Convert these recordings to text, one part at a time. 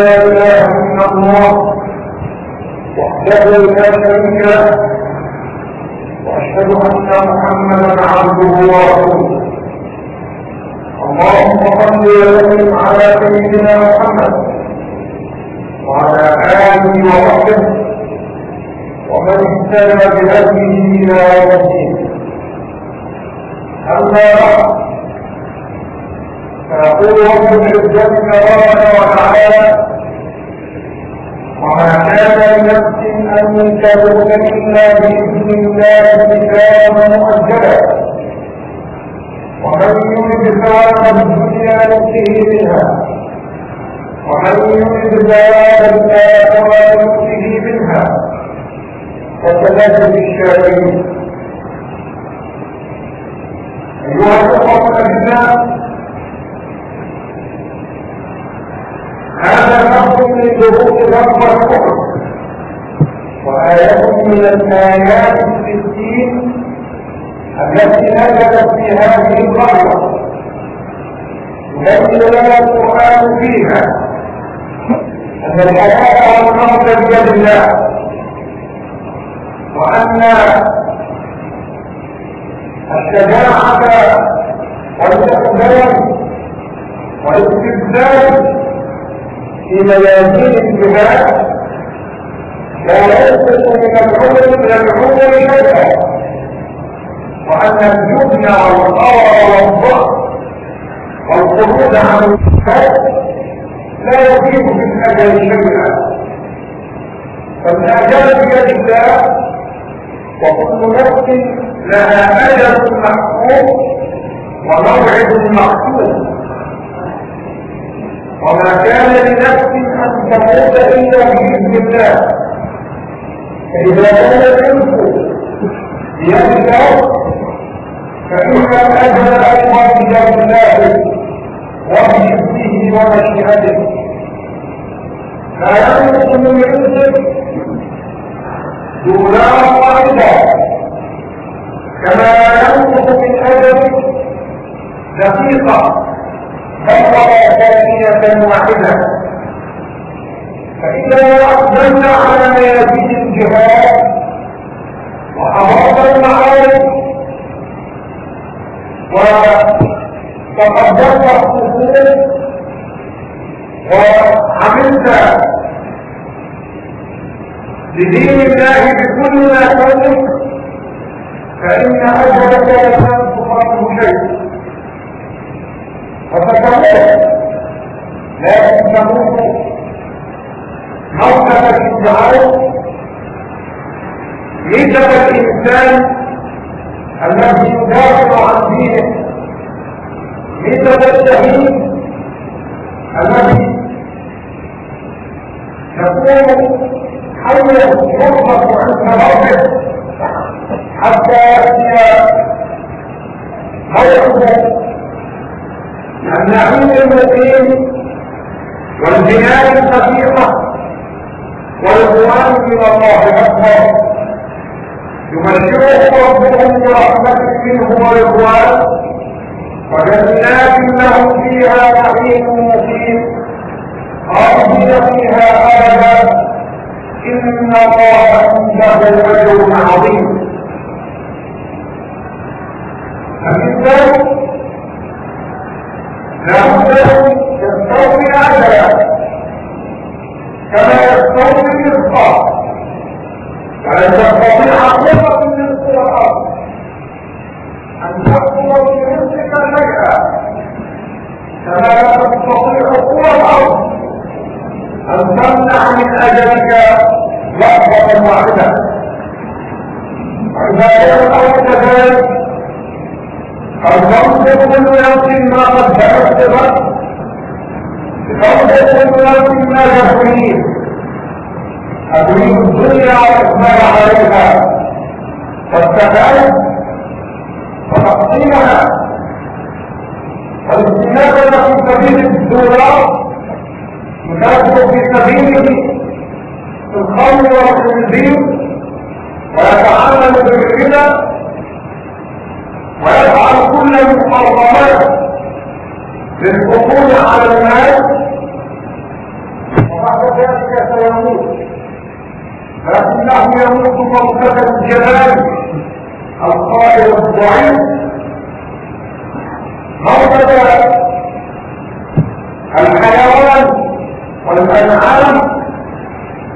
لا اله الا الله وحده لا شريك له واشهد ان محمدا عبده ورسوله اللهم صل وسلم على سيدنا محمد وعلى اله وصحبه ومن اهتدى بهديه إلى يوم الدين اما بعد فيقول رب العزة تبارك وتعالى وما كان لنفس أن تموت إلا بإذن الله كتابا مؤجلا ومن يرد ثواب الدنيا نؤته منها ومن يرد ثواب الآخرة نؤته منها. وسنجزي الشاكرين أيها الأخوة الاعزاء لفظ من ظهور لفظ الكفر وآية من الآيات الستين التي نزلت في هذه القرية. يبين لنا القرآن فيها أن الحياة والموت بيد الله. وأن الشجاعة والإقدام والاستبداد في ميادين الجهاد لا ينقص من العمر من العمر شيئا. وأن الجبن والقوى والضعف والخروج عن الجهاد لا يجيب في الاجل شيئا. فالاجل بيد الله وكل نفس لها أجل محكوم وموعد مقصود وما كان لنفس أن تموت إلا بإذن الله. فإذا كان الرزق بيد الله الاجل أيضا بيد الله وبحبه ومشيئته. لا ينقص من رزق دولار واحدا. كما ينقص من أجل دقيقة بقر ثانية واحدة فإذا أقبلنا على ميادين الجهاد وأمرنا المعارك وتقدمنا الصفوف وعملت لدين الله بكل ما تملك فإن أجلك لا تنقص شيء. فتتموت لكن تموت موتة الدعاء ميزة الإنسان الذي يدافع عن دينه ميزة الشهيد الذي يكون حيا يربط عند ربه حتى يأتي موعده النعيم المقيم والبناء الخفيفة والقرآن من الله أكبر يبشره ربهم برحمة منه ورضوان. وجنات لهم فيها نعيم مقيم. خالدين فيها أبدا. إن الله عنده أجر عظيم الإنسان لابد يستوفي عجلا كما يستوفي الرزق فلن تستطيع قوة من قوى الأرض أن تقوى برزقك فجأة كما لا تستطيع قوى الأرض أن تمنع من أجلك لحظة واحدة وإذا كان الأمر كذلك الخمسة كل نفس ما قدمت بغد خمسة كل نفس ما تحويه أتريد الدنيا وإكمال عليها والسكان وتقسيمها والاستنادة في سبيل الدولار يكافئ في سبيله في الخمر والتنزيل ويتعامل بالربا ويفعل كل المحرمات للحصول على المال وبعد ذلك سيموت لكنه يموت موتة الجبال القائل الضعيف موتة الحيوان والأنعام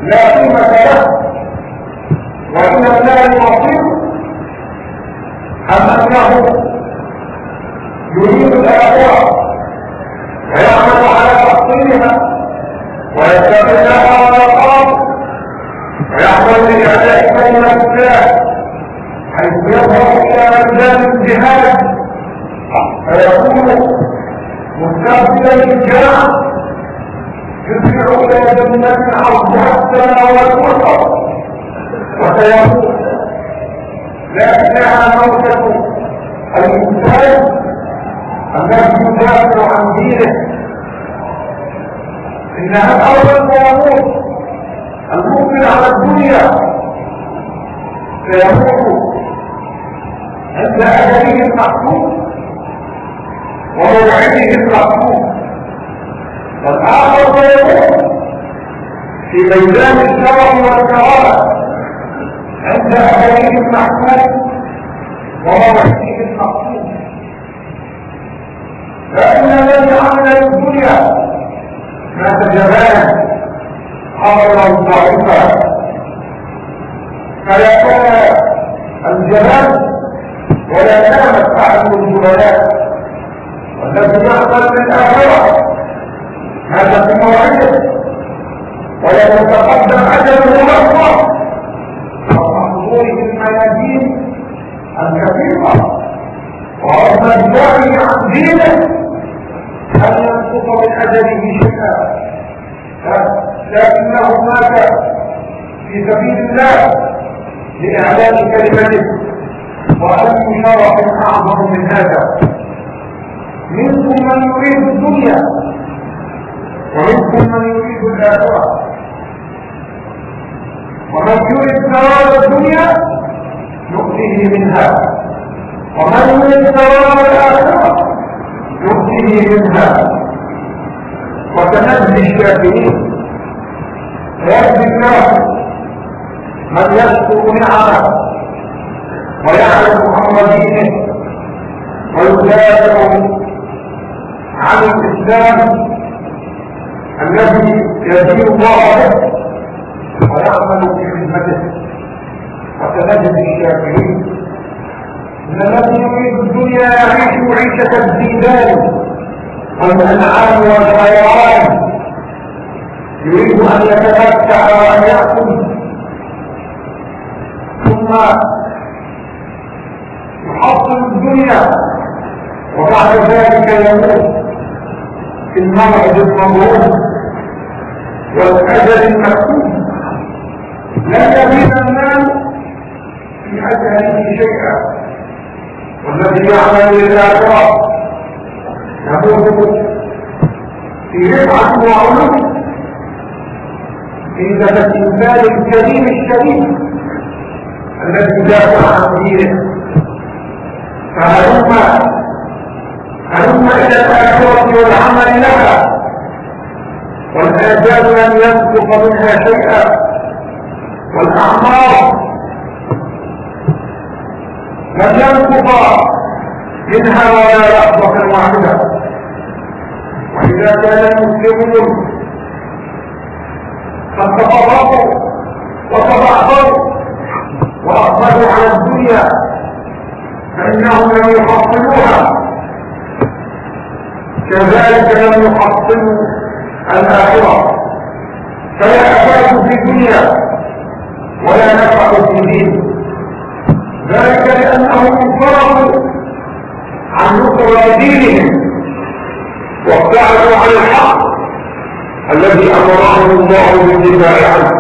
لا قيمة له وإن الله مصير أم أنه يريد الآخرة ويعمل على تحصيلها ويستغلها على الأرض ويعمل لإعلاء كلمة الله حيث يظهر إلى ميدان الجهاد فيكون مستقبلا للجماعة يدفع إلى جنة عرضها السماوات والأرض وسيقول لكنها موتة الإنسان الذي يدافع عن دينه. إنها الأول ويموت المؤمن على الدنيا. سيموت عند أجله المحكوم وموعده المحكوم والآخر سيموت في ميدان الشرف والكرامة. عند أهليه المحكوم وموعده المقصود فإن الذي عمل الدنيا مات جبانا حضرا ضعيفا فيكون الجبان ولا نامت أعلم الجبلات والذي يحصل الآخرة هذا في موعده ولا يتقدم أجله الله. ظهور الميادين الكثيرة. ورغم الداعي عن دينه. أن ينقص من أجله شيئا؟ لكنه مات في سبيل الله لإعلان كلمته. وأي شرف أعظم من هذا. منكم من يريد الدنيا. ومنكم من يريد الآخرة. ومن يريد ثواب الدنيا نؤتيه منها. ومن يريد ثواب الآخرة نؤتيه منها. وتنزل الشاكرين. ويهدي الناس من يشكر نعمه ويعرف أمر دينه. ويدافع عن الإسلام. الذي يدين الله به ويعمل في خدمته. وكذلك الشافعين إن الذي يريد الدنيا يعيش عيشه الزيدان والأنعام والحيوان. يريد أن يتمتع وأن يأكل. ثم يحصل الدنيا وبعد ذلك يموت. في الموعد والأجل المكتوب. لا يزيد المال في أجله شيئا. والذي يعمل للاخره يموت في رفعة وعلو في الانسان الكريم الشريف الذي دافع عن دينه فهلم هلم إلى الاخره والعمل لها والاجال لم ينقص منها شيئا والأعمار لم ينقص منها ولا لحظة واحدة. وإذا كان المسلمون قد تفرقوا وتبعضوا واقبلوا على الدنيا فإنهم لم يحصلوها كذلك لم يحصلوا الآخرة. فلا افادوا في الدنيا ولا نفعوا في الدين ذلك لأنهم انصرفوا عن نصر دينهم وابتعدوا عن الحق الذي أمرهم الله بالدفاع عنه.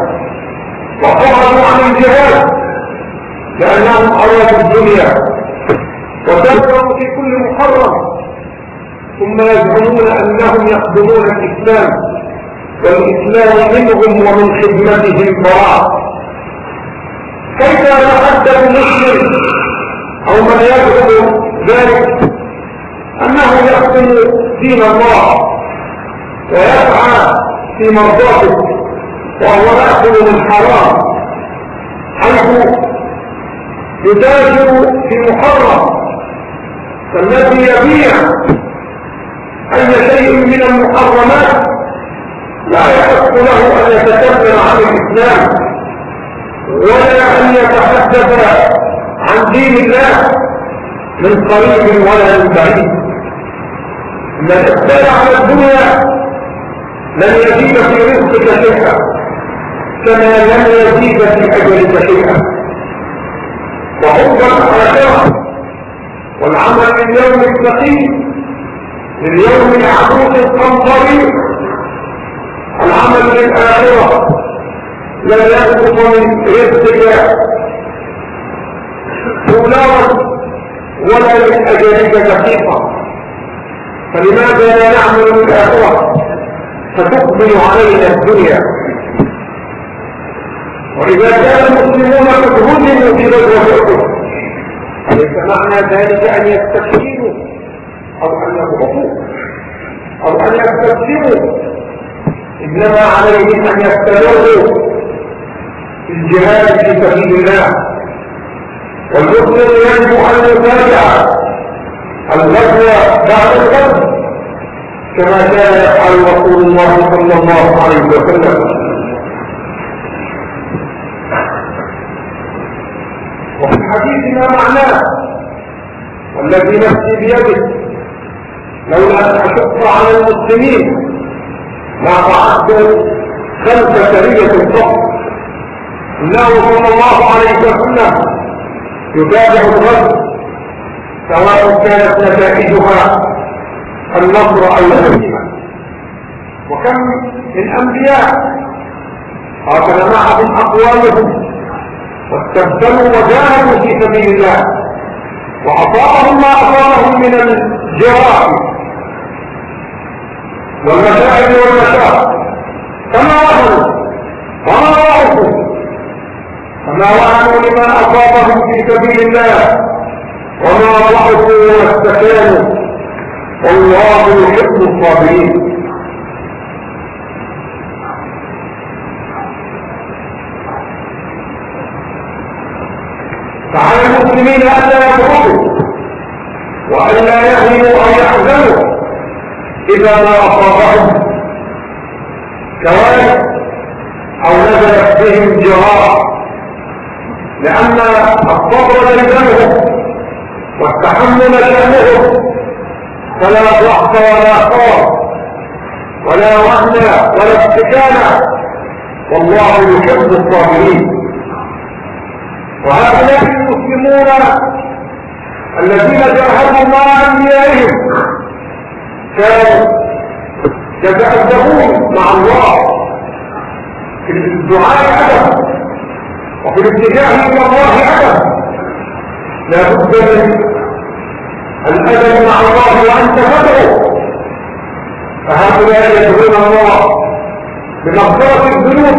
وخرجوا عن الجهاد لأنهم أرادوا الدنيا. وتذكروا في كل محرم ثم يزعمون أنهم يخدمون الإسلام والإسلام منهم ومن خدمتهم براء كيف يتحدث مسلم أو من يزعم ذلك؟ أنه يخدم دين الله ويسعى في مرضاته وهو يأكل من حرام حيث يتاجر في محرم فالذي يبيع أي شيء من المحرمات لا يحق له أن يتكبر عن الإسلام ولا أن يتحدث عن دين الله من قريب ولا من بعيد. من الاقبال على الدنيا لن يزيد في رزقك شيئا كما لن يزيد في اجلك شيئا. وحب الاخره والعمل لليوم الثقيل لليوم العبوس القنطري العمل للآخرة. لا ينقص من رزقك دولارا ولا من اجلك دقيقة. فلماذا لا نعمل للآخرة؟ فتقبل علينا الدنيا. وإذا كان المسلمون قد هزموا في غزوة أحد. أليس معنى ذلك أن يستسلموا أو أن يضغطوا أو أن يستسلموا إنما عليهم أن يستمروا في الجهاد في سبيل الله. والمسلم يجب أن يتابع الغزو بعد الغزو كما كان يفعل رسول الله صلى الله عليه وسلم. وفي الحديث ما معناه والذي نفسي بيده. لولا ان اشق على المسلمين ما فعلت خلف سرية الصف انه صلى الله عليه وسلم يتابع الرجل سواء كانت نتائجها النصر أو الهزيمة وكم من أنبياء قاتل معهم أقوالهم واستبدلوا وجاهدوا في سبيل الله وأصابهم ما أصابهم من الجراح والمشاعر والمشاعر فما وهنوا وما ضعفوا فما وهنوا لما أصابهم في سبيل الله. وما ضعفوا واستكانوا. والله يحب الصابرين. فعلى المسلمين ألا يبردوا وألا يهنوا أو يحزنوا. إذا ما أصابهم كوارث أو نزلت بهم جراح. لأن الصبر يلزمهم والتحمل شأنهم فلا ضعف ولا خوف ولا وهن ولا استكانة والله يحب الصابرين. وهؤلاء المسلمون الذين جاهدوا مع أنبيائهم كانوا يتأدبون مع الله في الدعاء أدب وفي الاتجاه إلى الله أدب. لا بد من الأدب مع الله وأنت تدعو فهؤلاء يدعون الله بمغفرة الذنوب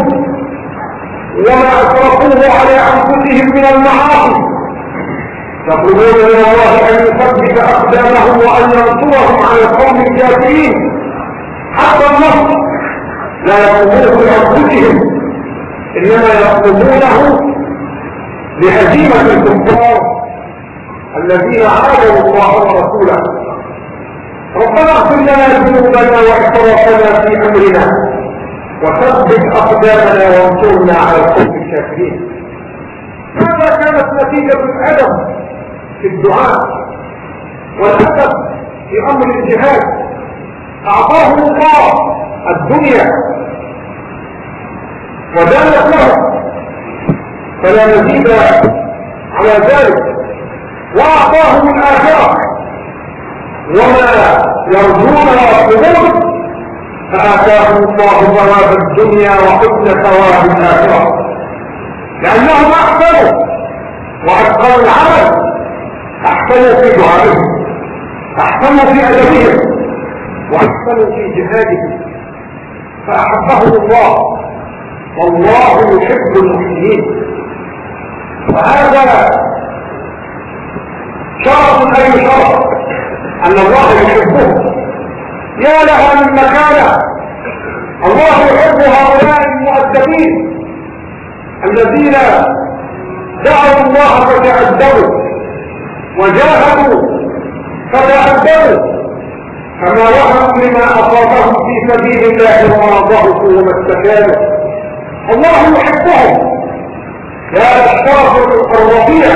وما أسرفوه على أنفسهم من المعاصي. يطلبون من الله أن يثبت أقدامهم وأن ينصرهم على القوم الكافرين. حتى النصر لا يقومونه لأنفسهم إنما يقومونه لهزيمة الكفار الذين عادوا الله ورسوله. ربنا اغفر لنا ذنوبنا واسرافنا في أمرنا وثبت أقدامنا وانصرنا على القوم الكافرين. ماذا كانت نتيجة الأدب. في الدعاء والأسف في أمر الجهاد. أعطاهم الله الدنيا ودانت له فلا مزيد على ذلك. وأعطاهم الآخرة. وما يرجون ويطلبون فآتاهم الله ثواب الدنيا وحسن ثواب الآخرة. لأنهم أحسنوا وأتقوا العمل. احسنوا في دعائهم. احسنوا في أدبهم. واحسنوا في جهادهم. فأحبهم الله. والله يحب المحسنين. وهذا شرف أي شرف؟ أن الله يحبهم يا لها من مكانه. الله يحب هؤلاء المؤدبين. الذين دعوا الله فتأدبوا وجاهدوا فتأدبوا فما وهنوا لما أصابهم في سبيل الله وما ضعفوا وما استكانوا. الله يحبهم. يا للشرف الرفيع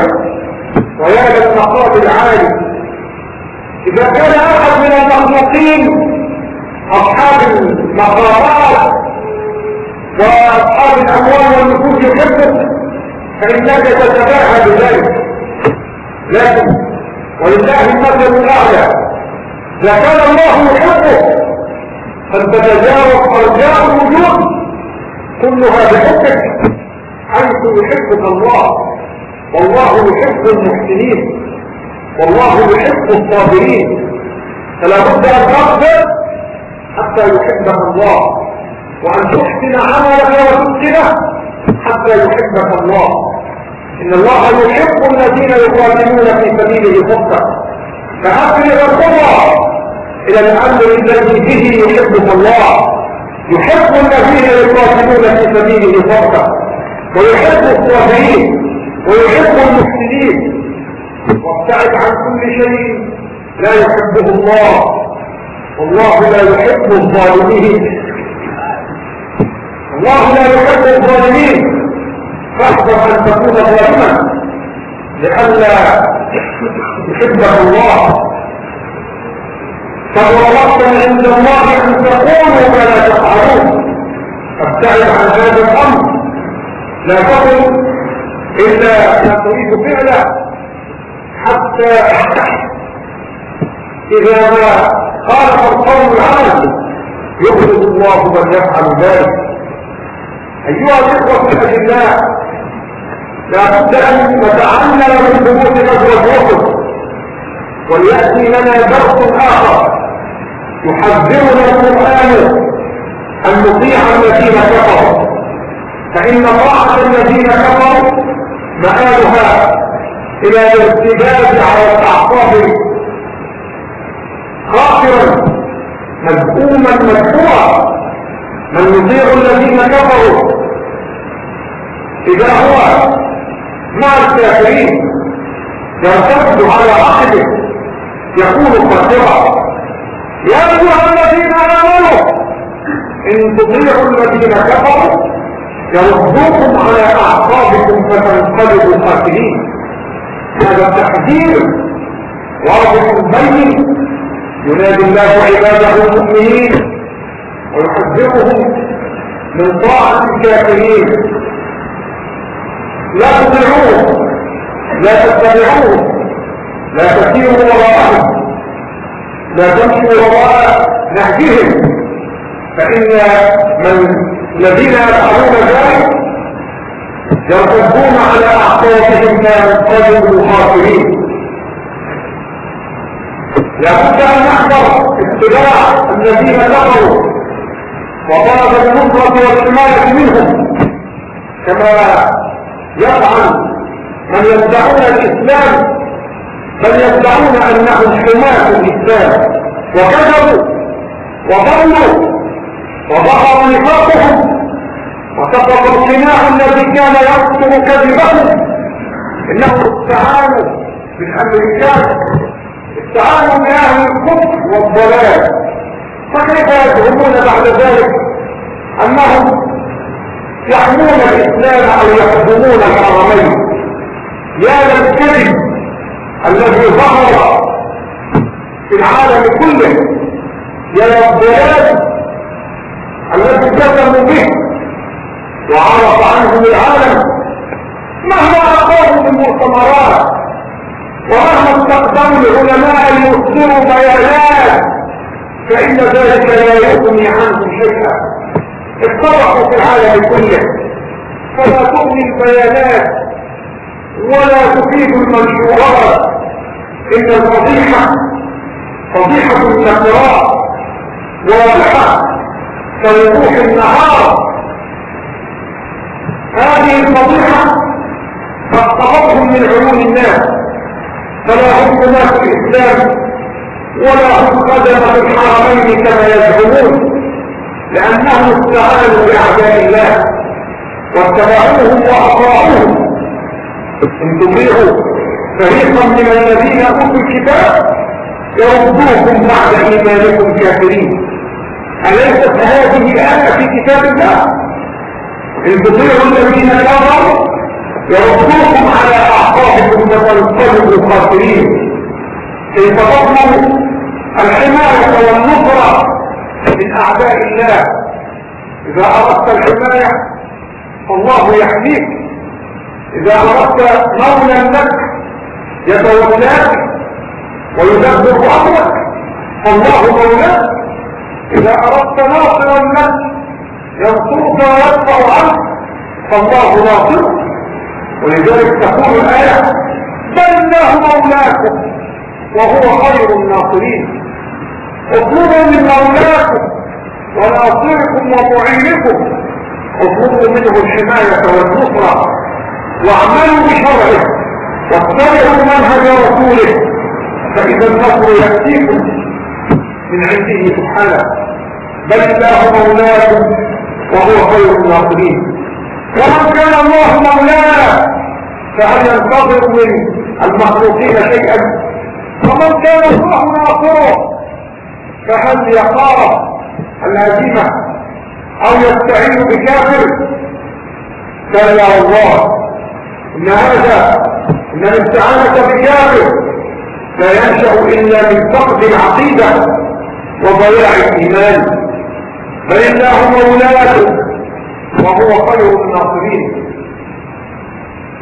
ويا للمقام العالي. إذا كان أحد من المخلوقين أصحاب المقامات وأصحاب الأموال والنفوس يحبك فإنك تتباهى بذلك. لكن ولله المثل الاعلى إذا كان الله يحبه فلتتجاوز أرجاء الوجود. كلها بحبك. حيث يحبك الله. والله يحب المحسنين. والله يحب الصابرين. فلا بد أن تصبر حتى يحبك الله. وأن تحسن عملك وتتقنه حتى يحبك الله. إن الله يحب الذين يقاتلون في سبيله خطة. فأقرب الخطة إلى الأمر الذي به يحبك الله. يحب الذين يقاتلون في سبيله خطة. ويحب الصابرين. ويحب المحسنين وابتعد عن كل شيء لا يحبه الله. والله لا يحب الظالمين. الله لا يحب الظالمين. فاحذر أن تكون ظالما لئلا يحبه الله. فهو عند الله أن تقولوا فلا تفعلون. فابتعد عن هذا الأمر. لا تقل إلا ما تريد فعله. حتى إذا ما خالف القول العمل يخرج الله من يفعل ذلك. أيها الإخوة الاجلاء لا بد ان نتعلم من ثبوت غزوه احد وليأتي لنا درس آخر. يحذرنا القرآن أن نطيع الذين كفروا. فإن طاعة الذين كفروا مآلها إلى الارتداد على الأعصاب. خاسرا مذءوما مدفوعا من يطيع الذين كفروا. إذا هو مع الكافرين. يرتد على عقله يكون خاسرا يا أيها الذين آمنوا إن تطيعوا الذين كفروا يردوكم على اعصابكم فتنقلبوا خاسرين. هذا التحذير واضح بين ينادي الله عباده المؤمنين ويحذرهم من طاعة الكافرين. لا تطيعوه. لا تتبعوه. لا تسيروا وراءهم لا تمشوا وراء نهجهم. فإن من الذين يفعلون ذلك يرتدون على أعقابهم ما ينقلب الخاسرين لابد أن نحذر اتباع الذين كفروا وطلب النصرة والحماية منهم. كما يفعل من يدعون الإسلام بل يدعون أنهم حماة الإسلام. وكذبوا وضلوا وظهر نفاقهم وسقط القناع الذي كان يكتب كذبهم. إنهم استعانوا بالأمريكان استعانوا بأهل الكفر والضلال. فكيف يزعمون بعد ذلك أنهم يحمون الإسلام أو يخدمون الحرمين. يا للكذب الذي ظهر في العالم كله يا الضلال الذي كتموا به وعرف عنهم العالم مهما أقاموا من مؤتمرات ومهما استخدموا العلماء ليصدروا بيانات فإن ذلك لا يغني عنهم شيئا. اتفقوا في العالم كله فلا تغني البيانات ولا تفيد المنشورات. إن الفضيحة فضيحة النقراء واضحة كوضوح النهار. هذه الفضيحة فاقتضتهم من عيون الناس. فلا هم ناس الإسلام ولا هم خدمة الحرمين كما يزعمون. لأنهم استعانوا بأعداء الله واتبعوهم وأطاعوهم إن تطيعوا فريقا من الذين أوتوا الكتاب يردوكم بعد إيمانكم كافرين أليست هذه الآية في كتاب الله؟ إن تطيعوا الذين كفروا يردوكم على أعقابكم فتنقلبوا خاسرين كيف تطلبوا الحماية والنصرة من أعداء الله. إذا أردت الحماية فالله يحميك. إذا أردت مولا لك يتولاك ويدبر أمرك فالله مولاك. إذا أردت ناصرا لك ينصرك ويدفع عنك فالله ناصرك ولذلك تقول الآية بل الله مولاكم وهو خير الناصرين. اطلبوا من مولاكم وناصركم ومعينكم. اطلبوا منه الحماية والنصرة. واعملوا بشرعه. واتبعوا منهج رسوله. فإذا النصر يأتيكم من عنده سبحانه. بل الله مولاكم وهو خير الناصرين. ومن كان الله مولاه فهل ينتظر من المخلوقين شيئا؟ ومن كان الله ناصره فهل يخاف الهزيمة أو يستعين بكافر؟ كلا الله إن هذا إن الاستعانة بكافر لا ينشأ إلا من فقد العقيدة وضياع الإيمان. بل الله مولاته وهو خير الناصرين.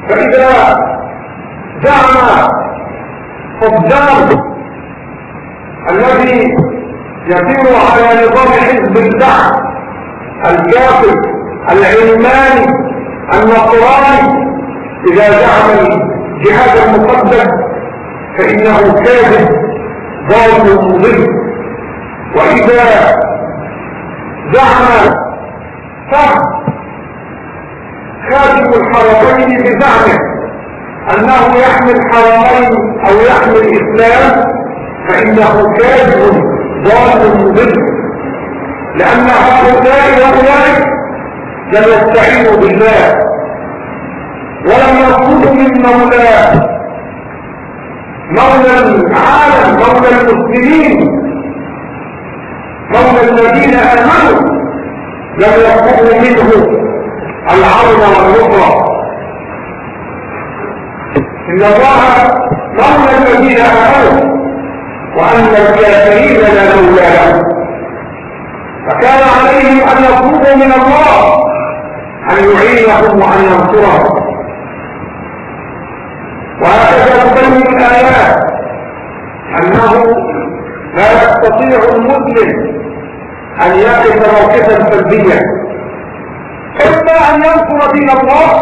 فإذا زعم صدام الذي يسير على نظام حزب الدعم الكافر العلماني النصراني. إذا زعم الجهاد المقدس فإنه كاذب ضال مضل. وإذا زعم فهم خاتم الحرمين بزعمه أنه يحمي الحرمين أو يحمي الإسلام فإنه كاذب. ضال مضل لأن هؤلاء وأولئك لم يستعينوا بالله ولم يطلب من مولاه. مولى العالم مولى المسلمين مولى الذين آمنوا لم يطلبوا منه العون والنصرة. إن الله مولى الذين آمنوا وأن الكافرين لا مولى لهم فكان عليهم أن يطلبوا من الله أن يعينهم وأن ينصرهم وهكذا تبين الآيات أنه لا يستطيع المسلم أن يقف موقفا سلبيا. إما أن ينصر دين الله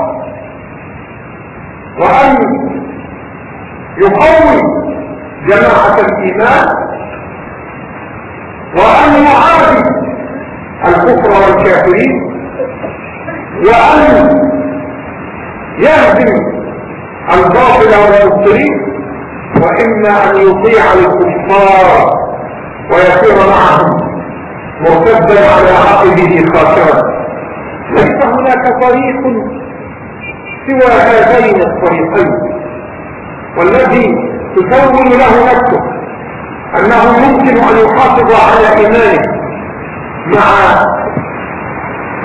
وأن يقوي جماعة الإيمان وأن يعادي الكفر والكافرين وأن يهدم الباطل والمبطلين وإما أن يطيع الكفار ويسير معهم مرتدا على عقبه خاسرا. ليس هناك طريق سوى هذين الطريقين والذي تكون له نفسه. أنه يمكن أن يحافظ على إيمانه مع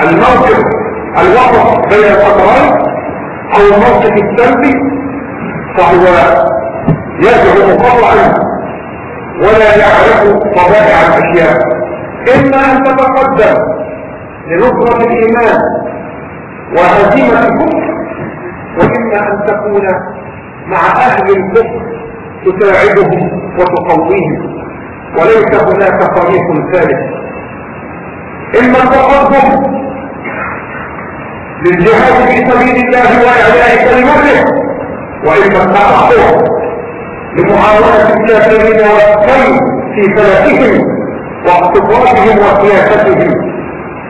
الموقف الوسط بين الخطرين أو الموقف السلبي فهو يزعم قطعا ولا يعرف طبائع الأشياء. إما أن تتقدم لنصرة الإيمان وهزيمة الكفر وإما أن تكون مع أهل الكفر تساعدهم وتقويهم. وليس هناك طريق ثالث. اما التقدم للجهاد في سبيل الله وإعلاء كلمته وإما التأخر لمعاونة الكافرين والخير في فلكهم واقتصادهم وسياستهم.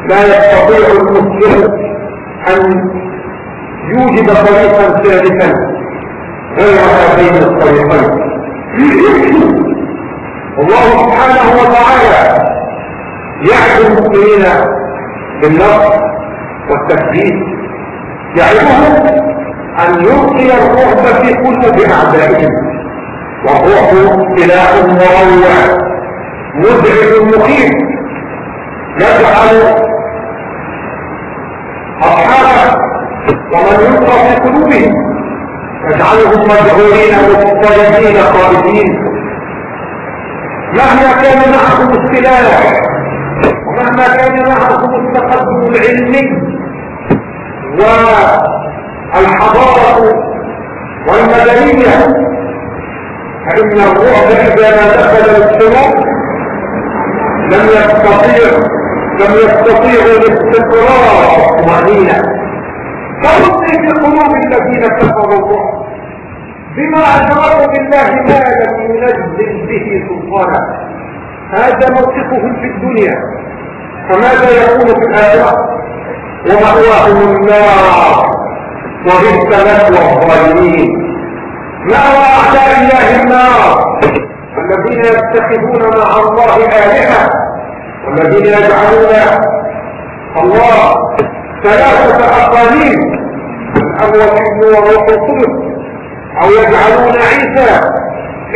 لا يستطيع المسلم أن يوجد طريقا ثالثا غير هذين الطريقين. الله سبحانه وتعالى يعد المؤمنين بالنصر والتثبيت. يعظهم أن يلقي الرعب في قلوب أعدائهم. والرعب سلاح مروع مزعج مخيف يجعل أصحابه ومن يلقى في قلوبهم يجعلهم مجهولين مضطربين خالدين. مهما كان معهم السلاح ومهما كان معهم التقدم العلمي والحضارة والمدنية فإن الرعب إذا ما دخل السلوك لم يستطيع لم يستطيع الاستقرار. والطمأنينة فوصي في قلوب الذين كفروا. الرعب بما أشركوا بالله ما لم ينزل به سلطانا. هذا موقفهم في الدنيا. فماذا يكون في الآخرة؟ ومأواهم النار. وبئس مثوى الظالمين. مأوى أعداء الله النار. الذين يتخذون مع الله آلهة. والذين يجعلون الله ثلاثة أقاليم. الأول وروح القدس أو يجعلون عيسى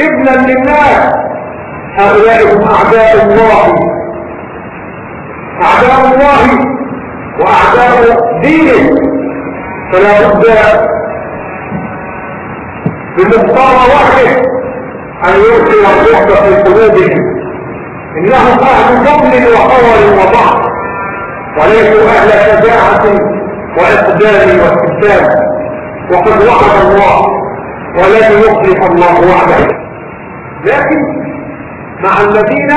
ابنا هؤلاء هم أعداء الله. أعداء الله وأعداء دينه. فلا بد بمقتضى وحده أن يرسل الرعب في قلوبهم. إنهم أهل فضل وقول وضعف وليسوا أهل شجاعة وإقدام واستسلام وقد وعد الله ولن يخلف الله وعده. لكن مع الذين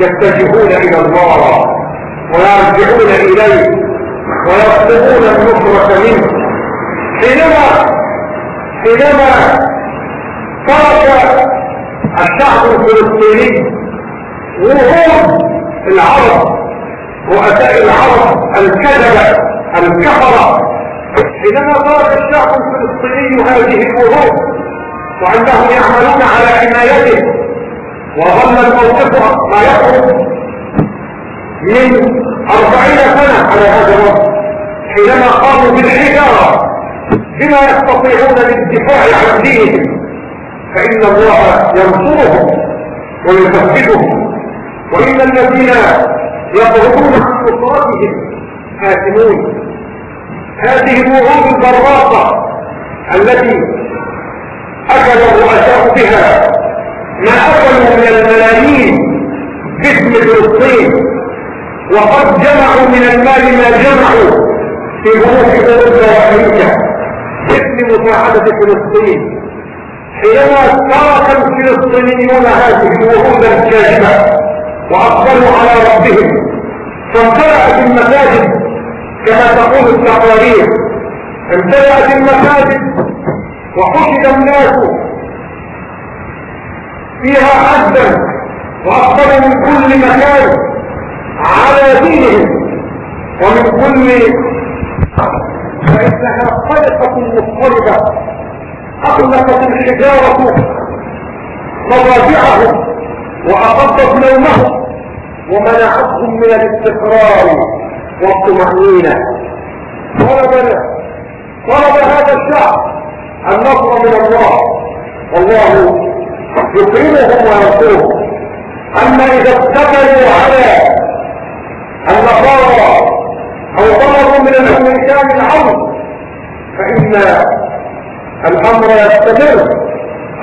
يتجهون إلى الله ويرجعون إليه ويطلبون النصرة منه. حينما حينما ترك الشعب الفلسطيني وهو العرب رؤساء العرب الكذبة الكفرة حينما ترك الشعب الفلسطيني هذه الوروث وأنهم يعملون على حمايته وظل الموقف ما يخرج من أربعين سنة على هذا الوقت حينما قاموا بالحجارة بما يستطيعون للدفاع عن دينهم فإن الله ينصرهم ويثبتهم وإن الذين يضربون عن نصرتهم آثمون هذه الوعود البراقة التي أكل الرؤساء بها ما أكلوا من الملايين باسم فلسطين وقد جمعوا من المال ما جمعوا في ظروف أوروبا وأمريكا باسم مساعدة فلسطين. حينما ترك الفلسطينيون هذه الوهود الكاذبة وأقبلوا على ربهم فامتلأت المساجد كما تقول التقارير امتلأت المساجد وحشد الناس فيها حدا وأقبلوا من كل مكان على دينهم ومن كل فإنها خلقة مضطربة أغلقت الحجارة مضاجعهم وأقضت نومهم ومنعتهم من الاستقرار. والطمأنينة طلب طلب هذا الشعب النصر من الله. والله يكرمهم وينصرهم أما إذا اتكلوا على النصارى أو طلبوا من الأمريكان العون فإن الأمر يستمر.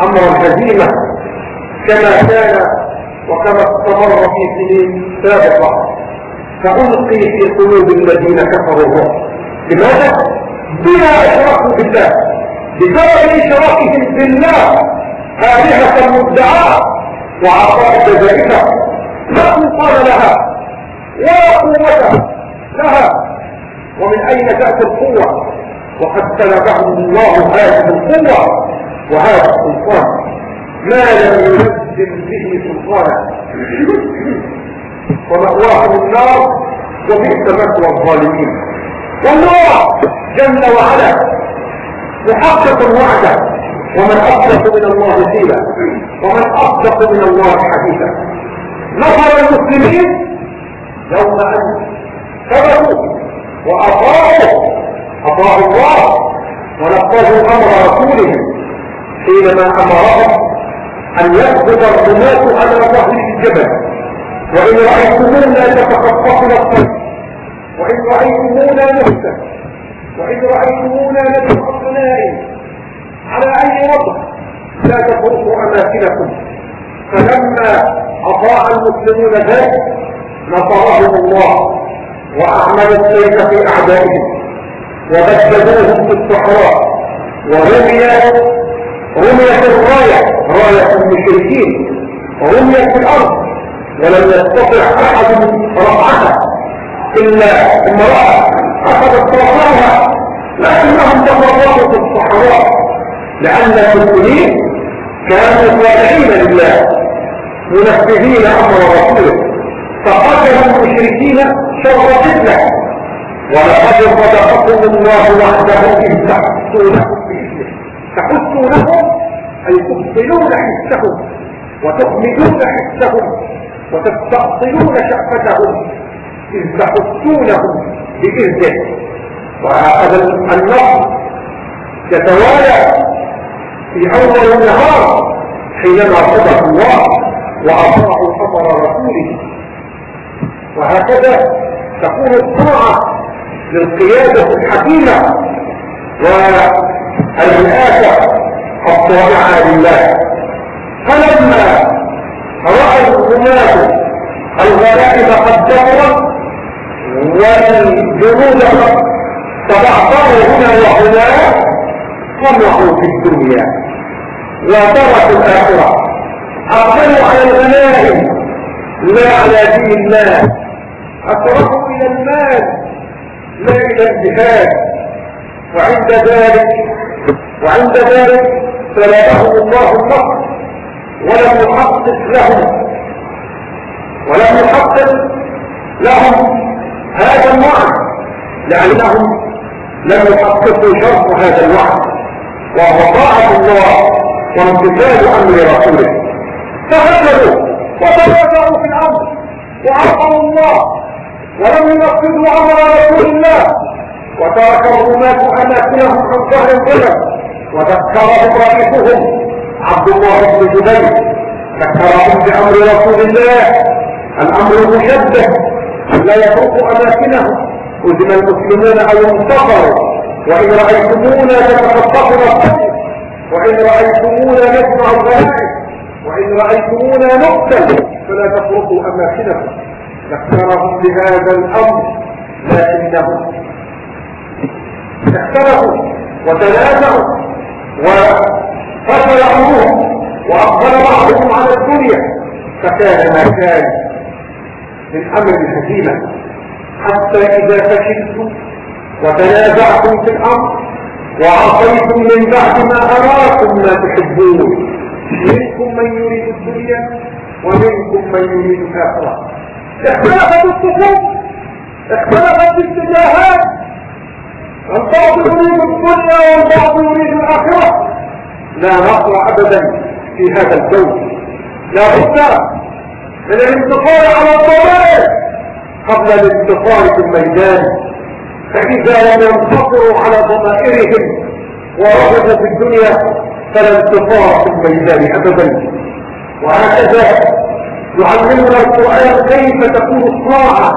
أمر الهزيمة كما كان وكما استمر في سنين سابقة. فألقي في قلوب الذين كفروا الرعب. لماذا؟ بما أشركوا بالله. بسبب إشراكهم بالله آلهة مدعاة وعطاء جزائها. لا سلطان لها. ولا قوة لها. ومن أين تأتي القوة؟ وقد سلبهم الله هذه القوة. وهذا السلطان ما لم ينزل به سلطانا. ومأواهم النار وبئس مثوى الظالمين. والله جل وعلا يحقق وعده. ومن أصدق من الله قيلا. ومن أصدق من الله حديثا. نصر المسلمين يوم أن ثبتوا وأطاعوا أطاعوا الله ونفذوا أمر رسولهم حينما أمرهم أن يسقط الرماة على ظهر الجبل. وإن رأيتمونا نتخطفنا الطريق وإن رأيتمونا نهتم وإن رأيتمونا ندعو أبنائي على أي وضع لا تفرقوا أماكنكم. فلما أطاع المسلمون ذلك نصرهم الله وأعمل السيف في أعدائهم. وبدلوهم في الصحراء ورمي رميت الراية راية المشركين رميت في الأرض. ولم يستطع أحد رفعها إلا امرأة أخذت رفعها لكنهم تفرقوا في الصحراء لأن المسلمين كانوا صالحين لله منفذين أمر رسوله فقتلوا المشركين شر فتنة. ولقد صدقكم الله وحده إن تحسونهم بإذنه تحسونهم أي تبطلون حسهم وتخمدون حسهم. وتستأصلون شأفتهم إذ تحسونهم بإذنه. وهذا النصر يتوالى في أول النهار حينما صدق الله وأطاعوا أمر رسوله. وهكذا تكون الطاعة للقيادة الحكيمة والرئاسة الطائعة لله. فلما رأى الغماة الغنائم قد دمرت والجنود قد تبعثروا هنا وهناك طمعوا في الدنيا وتركوا الآخرة. أقبلوا على الغنائم لا على دين الله. أتركوا إلى المال لا إلى الجهاد. وعند ذلك وعند ذلك سلبهم الله النصر. ولم يحقق لهم. ولم يحقق لهم هذا الوعد لأنهم لم يحققوا شرط هذا الوعد. وهو طاعة الله وامتثال أمر رسوله. فهجروا وتنازعوا في الأمر وعصوا الله ولم ينفذوا أمر رسول الله. وترك الرماة أماكنهم عن ظهر الجبل وذكرهم عبد الله بن جبير. ذكرهم بامر رسول الله. الأمر مشبه. لا يتركوا اماكنهم هزم المسلمون أو انتصروا. وإن رأيتمونا تتخطفنا الطريق وإن رأيتمونا نجمع الغنائم وإن رأيتمونا نقتل. فلا تفرقوا أماكنكم. ذكرهم بهذا الأمر. لكنهم اختلفوا وتنازعوا. فشل امرهم وأقبل بعضهم على الدنيا. فكان ما كان من أمر الهزيمه حتى إذا فشلتم وتنازعتم في الأمر وعصيتم من بعد ما أراكم ما تحبون. منكم من يريد الدنيا ومنكم من يريد الآخرة. اختلفت الصفوف. اختلفت الاتجاهات. البعض يريد الدنيا والبعض يريد الآخرة. لا نقرا ابدا في هذا الجو. لا بد من الانتصار على الضلال قبل الانتصار في الميدان. فإذا لم ينتصروا على ضمائرهم ورغبوا في الدنيا فلا انتصار في الميدان ابدا. وهكذا يعلمنا القرآن كيف تكون الطاعة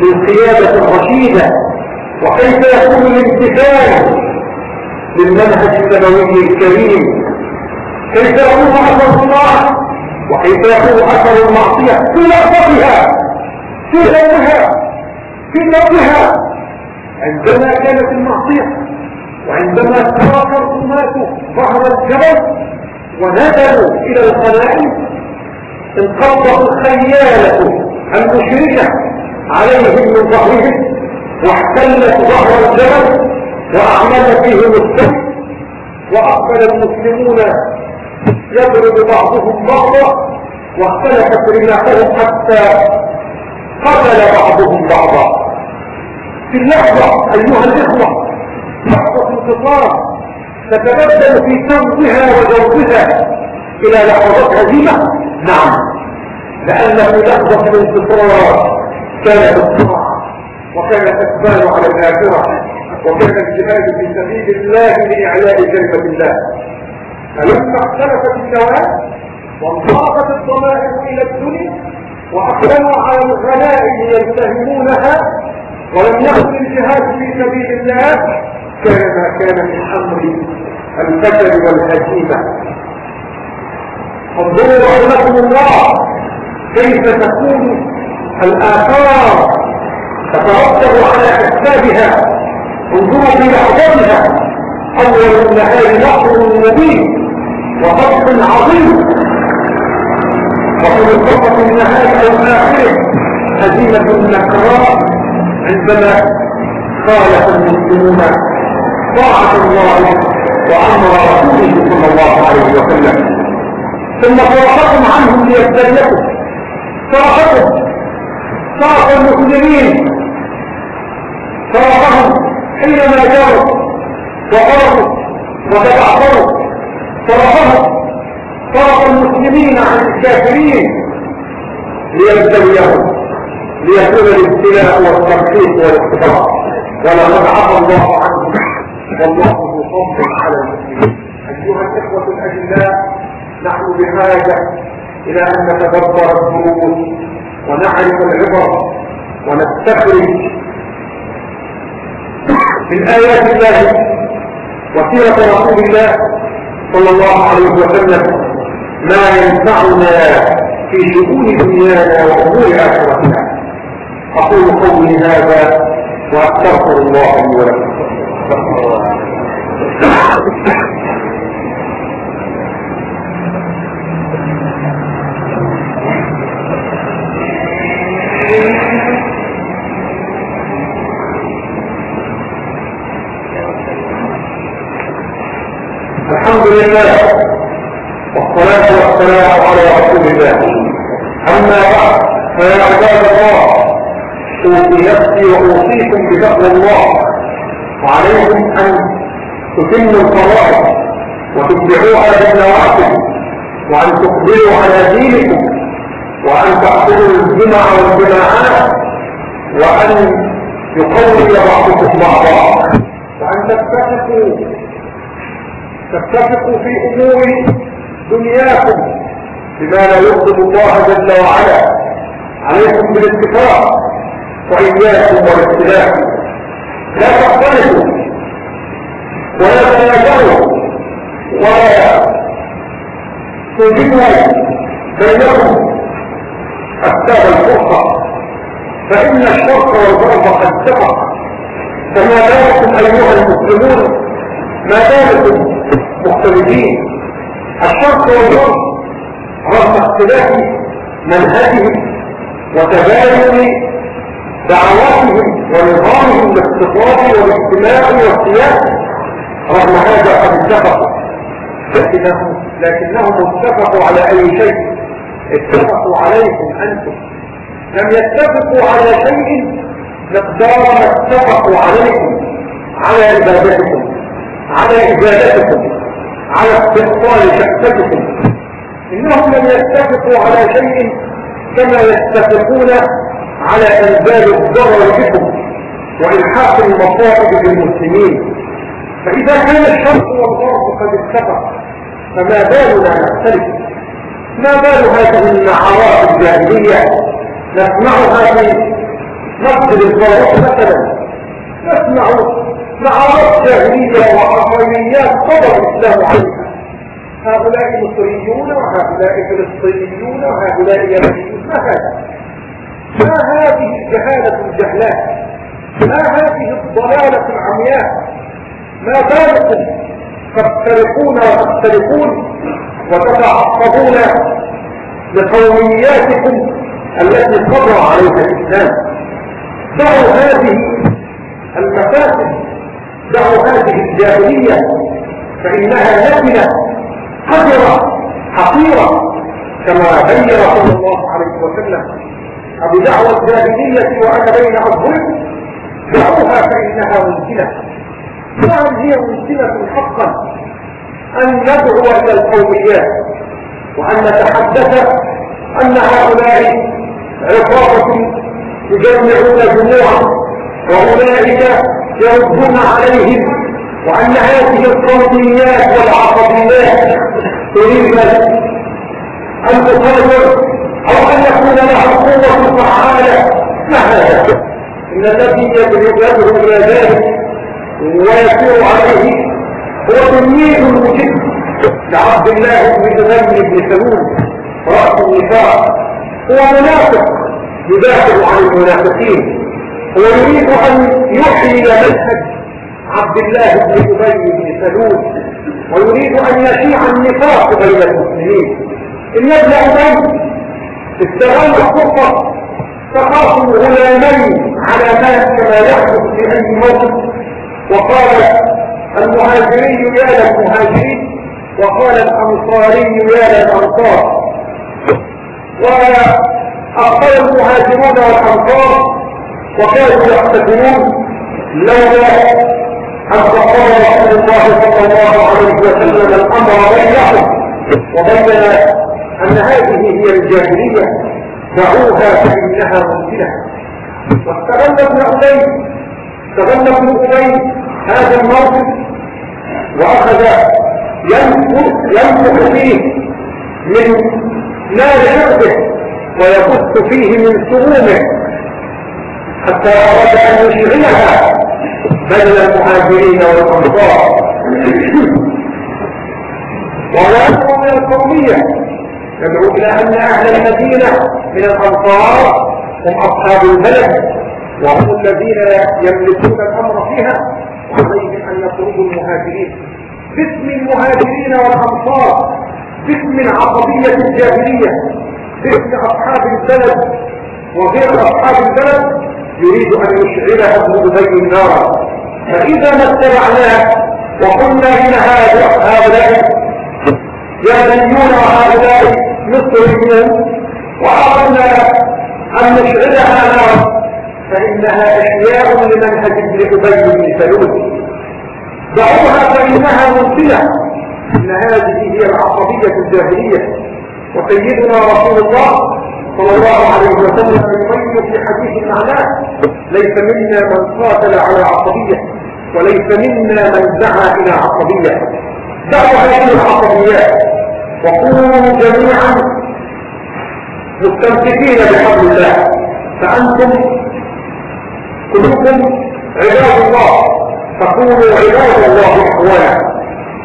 للقيادة الرشيدة وكيف يكون الامتثال للمنهج النبوي الكريم. كيف يكون أثر الطاعة وكيف يكون أثر المعصية؟ في لحظتها في يومها في نفسها عندما كانت المعصية وعندما ترك الظلمات ظهر الجبل ونزلوا إلى الخلائق انقضت الخيالة المشركة عليهم من ظهرهم واحتلت ظهر الجبل وأعمل فيهم السيف وأقبل المسلمون يضرب بعضهم بعضا واختلفت رماحهم حتى قتل بعضهم بعضا. في اللحظة أيها الإخوة لحظة انتصار تتبدل في كوزها وجوزها إلى لحظات هزيمة. نعم لأن في لحظة الانتصار كانت الطاعة وكان الأكبال على الآخرة. وكان الجهاد في سبيل الله لإعلاء كلمة الله. فلما اختلفت النواة وانطلقت الضمائر إلى الدنيا وأقبلوا على الغنائم يلتهمونها ولم يكن الجهاد في سبيل الله كان ما كان من أمر الفشل والهزيمة. انظروا رحمكم الله كيف تكون الآثار تترتب على أسبابها انظروا في لحظتها أول النهار نحر النبي وفتح عظيم. وفي منتصف النهار أو آخره. هزيمة نكراء عندما خالف المسلمون طاعة الله وأمر رسوله صلى الله عليه وسلم. ثم صرفكم عنهم ليبتليكم صرفكم صرف المسلمين. صرفهم. حينما جاروا وقرفوا وتبعثروا صرفهم صرف المسلمين عن الكافرين ليبتليهم ليكون الابتلاء والترحيب والاختبار. ولقد عفى الله عنهم. والله ذو فضل على المسلمين. أيها الإخوة الأجلاء نحن بحاجة إلى أن نتدبر الدروس ونعرف العبر ونستخرج من آيات الله وسيرة رسول الله صلى الله عليه وسلم ما ينفعنا في شؤون دنيانا وأمور آخرتنا. أقول قولي هذا وأستغفر الله لي ولكم الحمد لله والصلاة والسلام على رسول الله أما بعد فيا عباد الله أوصي نفسي وأوصيكم بتقوى الله. وعليكم أن تتموا الفرائض وتتبعوها بالنوافل وأن تقبلوا على دينكم وأن تأخذوا الجمع والجماعات وأن يقوي بعضكم بعضا. وأن تتفقوا تتفقوا في أمور دنياكم بما لا يغضب الله جل وعلا. عليكم بالاتفاق. وإياكم والاختلاف لا تختلفوا ولا تنازعوا ولا توجدوا بينكم أسباب الفرقة فإن الشرق والضرب قد سبق. فما بالكم أيها المسلمون؟ ما بالكم مختلفين؟ الشرق والغرب رغم اختلاف منهجهم وتباين دعواتهم ونظامهم الاقتصادي والاجتماعي والسياسي رغم هذا قد اتفقوا. لكنهم لكنهم اتفقوا على أي شيء؟ اتفقوا عليكم أنتم. لم يتفقوا على شيء مقدار ما اتفقوا عليكم. على عبادتكم. على عبادتكم على استقطال شأتكم إنهم لم يتفقوا على شيء كما يتفقون على أنزال الضرر بكم وإلحاق المصائب بالمسلمين. فإذا كان الشرق والغرب قد اتفق فما بالنا نختلف. ما بال هذه النعرات الجاهلية؟ نسمعها في مسجد الفاروق مثلا. نسمع نعرات جاهلية وعصريات قضى الإسلام عليها. هؤلاء مصريون وهؤلاء فلسطينيون وهؤلاء يمنيون ما هذا؟ ما هذه الجهالة الجهلاء؟ ما هذه الضلالة العمياء؟ ما بالكم؟ تفترقون وتختلفون وتتعصبون لقومياتكم التي قضى عليها الإسلام. دعوا هذه المفاسد دعوا هذه الجاهلية فإنها نتنة قدرة حقيرة كما بين صلى الله عليه وسلم. أبو دعوة الجاهلية وأنا بين أظهر دعوها فإنها ممكنة نعم هي ممكنة حقا؟ أن ندعو إلى القوميات وأن نتحدث أن هؤلاء عقابة يجمعون جموعا وأولئك يردون عليهم وأن هذه القوميات والعصبيات تريد أن تطور أو أن يكون لها قوة فعالة. ما هذا؟ إن الذي يدعو إلى ذلك ويسير عليه هو تلميذ مجد لعبد الله بن زبير بن سلول رأس النفاق. هو منافق. يدافع عن المنافقين. ويريد أن يحيي منهج عبد الله بن أبي بن سلول. ويريد أن يشيع النفاق بين المسلمين. إن ابن أبي استغل الفرصة فخافوا غلامين على مات كما يحدث في أي موقف. وقال المهاجري يا للمهاجرين وقال الأنصاري يا للأنصار وأقبل المهاجرون والأنصار وكانوا يحتفلون لولا أن تقول رسول الله صلى الله عليه وسلم الأمر بينهم وبين أن هذه هي الجاهلية دعوها فإنها ممكنة واستغل ابن أبي استغل ابن أبي هذا الموقف. وأخذ ينفخ فيه من نار حربه ويبث فيه من سمومه. حتى أراد أن يشغلها بدل المهاجرين والأنصار. وهو من القومية. يدعو إلى أن أهل المدينة من الأنصار هم أصحاب البلد وهم الذين يملكون الأمر فيها وعليهم أن يطردوا المهاجرين. باسم المهاجرين والأنصار باسم العصبية الجاهلية باسم أصحاب البلد وغير أصحاب البلد يريد أن يشعلها ابن أبي النار. فإذا ما اتبعناه وقلنا إن هؤلاء يمنيون وهؤلاء مصريون وأردنا أن نشعلها نار فإنها إحياء لمنهج ابن أبي بن سلول. دعوها فإنها ممكنة إن هذه هي العصبية الجاهلية. وسيدنا رسول الله صلى الله عليه وسلم يبين في حديث معناه ليس منا من قاتل على عصبية وليس منا من دعا إلى عصبية. دعوا هذه العصبيات. وكونوا جميعا مستمسكين بحبل الله. فأنتم كلكم عباد الله. تكونوا عباد الله إخوانا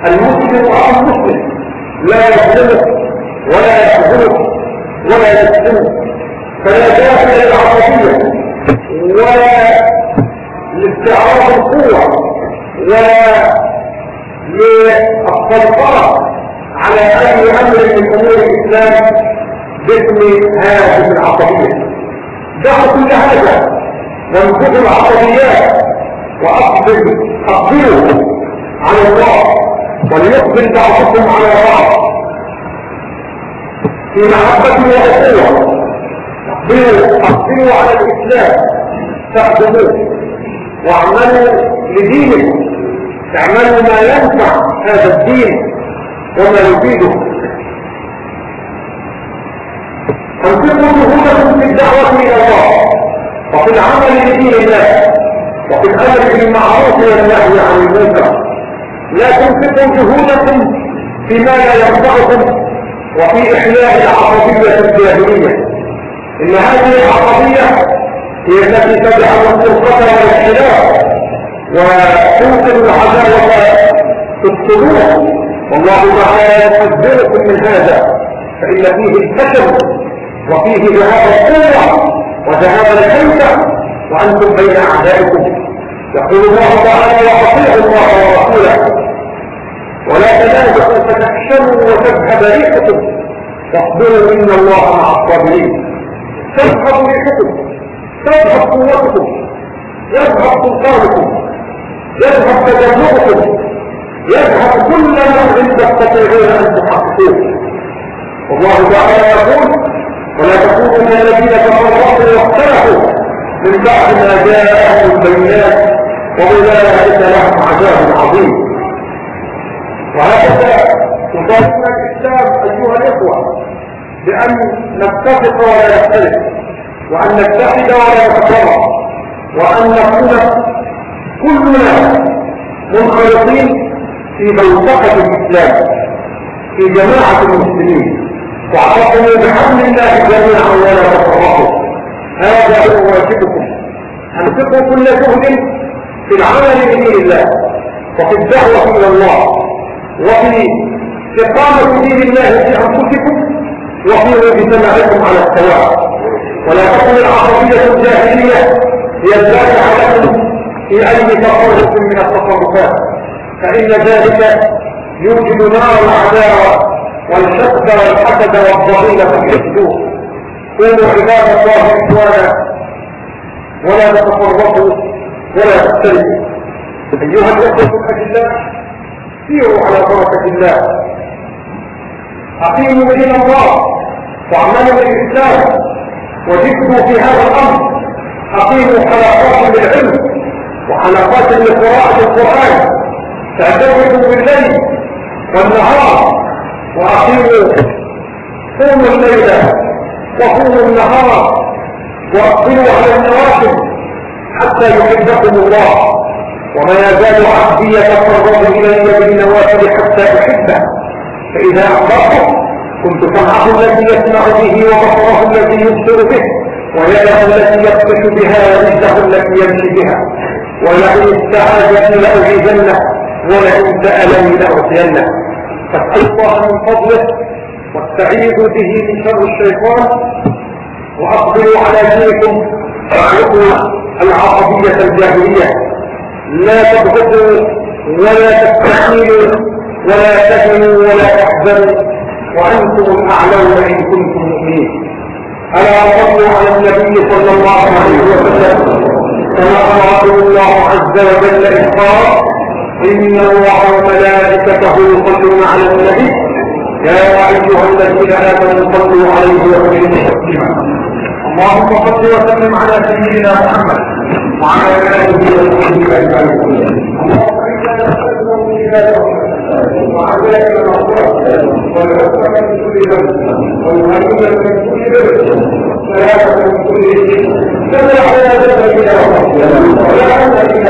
المسلم أخو المسلم لا يظلمك ولا يحزنك ولا يسلمك فلا داخل العصبية ولا لاستعراض القوة وللسيطرة على على اي أمر من امور الإسلام باسم هذه العصبيه دعوا كل هذا وانفذوا العصبيات وأقبل أقبلوا على الله وليقبل بعضكم على بعض في محبة وأخوة اقبلوا أقبلوا على الإسلام. تقبلوه واعملوا لدينكم اعملوا ما ينفع هذا الدين. وما يفيده. انفقوا جهودكم في الدعوة إلى الله وفي العمل لدين الله وفي الأمر بالمعروف والنهي عن المنكر. لا تنفقوا جهودكم فيما لا ينفعكم وفي إحياء العصبية الجاهلية. إن هذه العصبية هي التي تجعل الفرقة والاختلاف وتنقل العداوة في الصدور. والله تعالى يحذركم من هذا فإن فيه الفشل وفيه ذهاب القوة وذهاب الحنكة وأنتم بين أعدائكم. يقول الله تعالى وأطيعوا الله ورسوله. ولا تنازعوا فتفشلوا وتذهب ريحكم. فاصبروا إن الله مع الصابرين. تذهب ريحكم. تذهب قوتكم. يذهب سلطانكم. يذهب تجمعكم. يذهب كل ما تستطيعون أن تحققوه والله تعالى يقول ولا تكونوا كالذين تفرقوا واختلفوا. من بعد ما جاءهم البينات وأولئك لهم عذاب عظيم. وهكذا يطالبنا الإسلام أيها الإخوة بأن نتفق ولا نختلف وأن نتحد ولا نتفرق وأن نكون كلنا منخرطين في بوتقة الإسلام في جماعة المسلمين. واعتصموا بحمل الله جميعا ولا تفرقوا. هذا هو واجبكم. أنفقوا كل جهد في العمل بدين الله وفي الدعوة إلى الله وفي إقامة دين الله في أنفسكم وفي مجتمعكم على السواء. ولا تكن العصبية الجاهلية هي الدافع لكم في أي تصرف من التصرفات. فإن ذلك يوجد نار العداوة والحقد والحسد والضغينة في الصدور كونوا عباد الله إخوانا ولا تتصرفوا ولا تختلفوا أيها الأخوة الأجلاء سيروا على بركة الله. أقيموا دين الله واعملوا الإسلام وذكروا في هذا الأمر. أقيموا حلقات للعلم وحلقات لقراءة القرآن. تعتمدوا بالليل والنهار وأقيموا قوموا الليل وقوموا النهار وأقبلوا على النوافل حتى يحبكم الله. وما يزال عبدي يتقرب إلي بالنوافل حتى أحبه. فإذا أخبرته كنت سمعه الذي يسمع به وبصره الذي يبصر به ويده التي يبطش بها ورجله التي يمشي بها. ولئن استعاذني لأعيذنه. ولئن سألني لأعطينه. فاسأل الله من فضله واستعيذوا به من شر الشيطان وأقبلوا على دينكم. واعرفوا العصبية الجاهلية. لا تبغضوا ولا تستحيلوا ولا تهنوا ولا تحزنوا. وأنتم الأعلون إن كنتم مؤمنين. ألا صلوا على النبي صلى الله عليه وسلم. كما أمركم الله عز وجل إخبار إن الله وملائكته يصلون على النبي. يا أيها الذين آمنوا صلوا عليه وسلموا تسليما. اللهم صل وسلم على سيدنا محمد وعلى آله وصحبه أجمعين. اللهم إنا نسألك وعليك المغفرة والعفو من كل ذنب والغنيمة من كل ذنب والسلامة من كل شيء كما على ذنب إلى ولا أنت إلى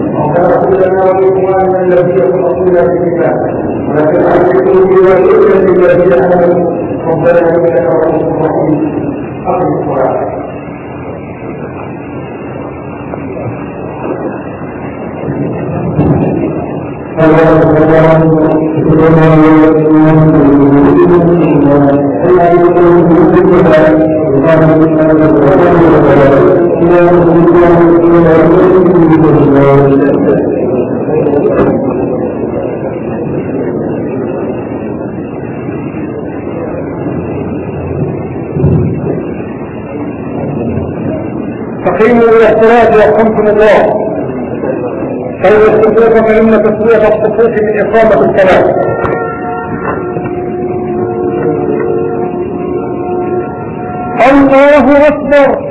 في في في في في وبارك لنا ولاخواننا الذين يخلصون في الله ولكن عليكم بوالدنا الذين امنوا ربنا انك رؤوف رحيم اقم الصلاه فقيموا إلى الصلاه يرحمكم الله. فإن الصفوف فإن تسوية الصفوف من إقامة الصلاة. الله أكبر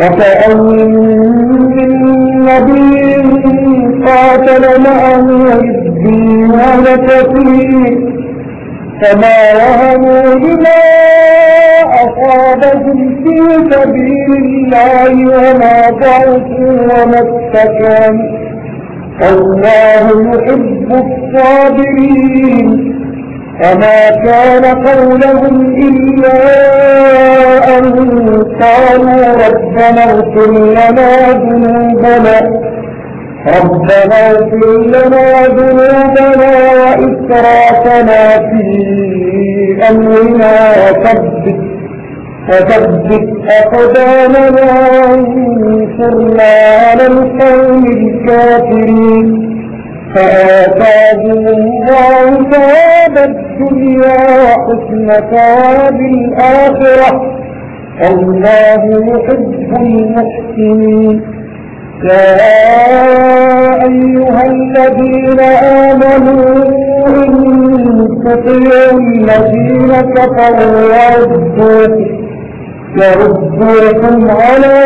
وكأن من نبي قاتل معه ربيون كثير فما وهنوا لما أصابهم في سبيل الله وما ضعفوا وما استكانوا الله يحب الصابرين وما كان قولهم إلا أن قالوا ربنا اغفر لنا ذنوبنا ربنا اغفر لنا ذنوبنا وإسرافنا في أمرنا وثبت وثبت أقدامنا وانصرنا على القوم الكافرين فآتاهم الله ثواب الدنيا وحسن ثواب الآخرة الله يحب المحسنين. يا أيها الذين آمنوا إن تطيعوا الذين كفروا يردوكم يردوكم على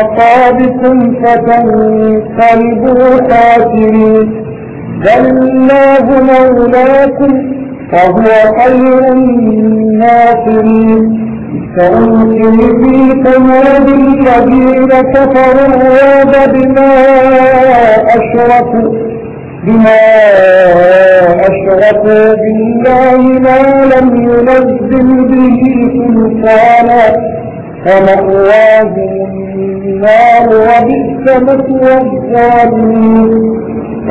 آقابكم فتنقلبوا خاسرين بل الله مولاكم فهو خير الناصرين. سألقي في قلوب الذين كفروا الرعب بما أشركوا بما أشركوا بالله ما لم ينزل به سلطانا ومأواهم النار وبئس مثوى الظالمين.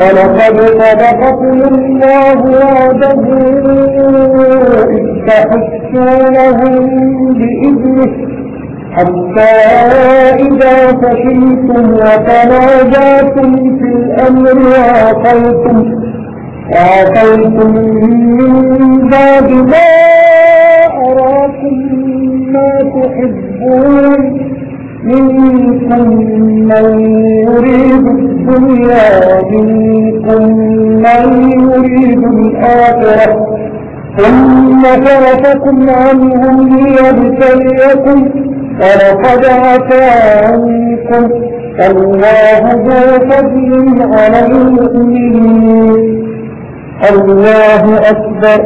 ولقد صدقكم الله وعده إذ تحسونهم بإذنه. حتى إذا فشلتم وتناجاتم في الأمر وعصيتم وعصيتم من بعد ما أراكم ما تحبون. منكم من يريد الدنيا ومنكم من يريد الآخرة. ثم صرفكم عنهم ليبتليكم ولقد عنكم. الله ذو فضل على المؤمنين. الله أكبر.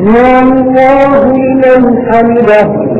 سمع الله لمن حمده.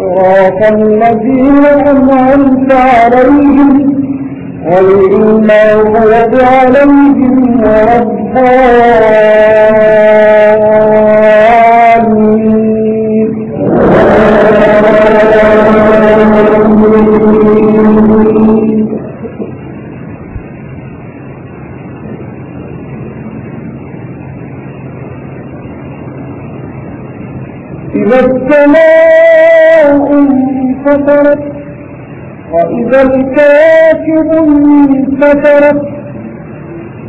صراط الذين أنعمت عليهم. غير المغضوب عليهم ولا الضالين إذا السماء انفطرت وإذا الكاتب انفترت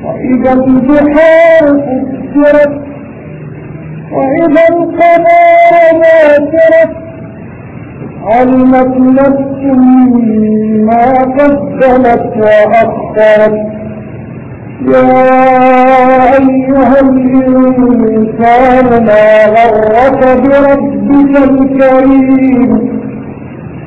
وإذا البحار فجرت وإذا القمر ماترت علمت نفس ما قدمت وأخرت. يا أيها الإنسان ما غرك بربك الكريم؟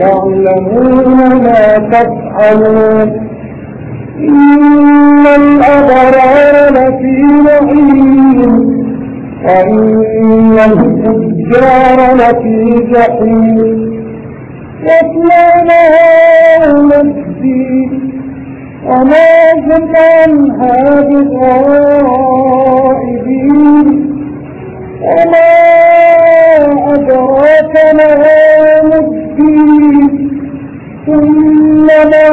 يعلمون ما تفعلون. إن الأبرار لفي نعيم. وإن الفجار لفي جحيم. يصلونها يوم الدين وما هم عنها بغائبين. وما أدراك ما يوم الدين ثم ما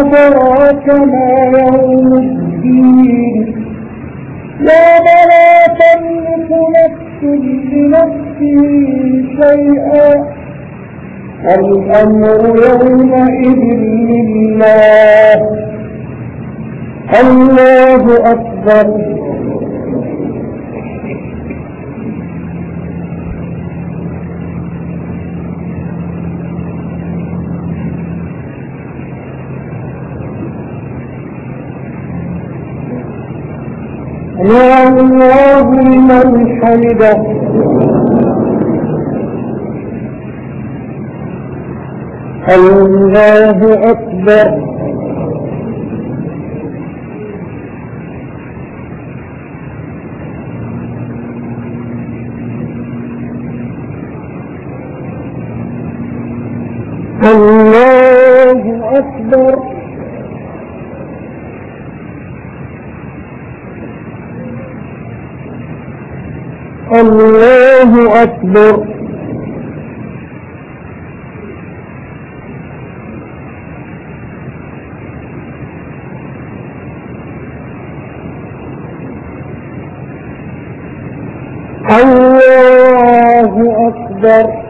أدراك ما يوم الدين يوم لا تملك نفس لنفس شيئا. والأمر يومئذ لله. الله أكبر. يا الله لمن حمده. الله أكبر. الله أكبر. الله أكبر. الله أكبر.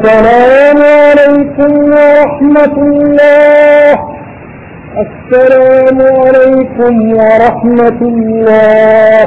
السلام عليكم ورحمة الله. السلام عليكم ورحمة الله.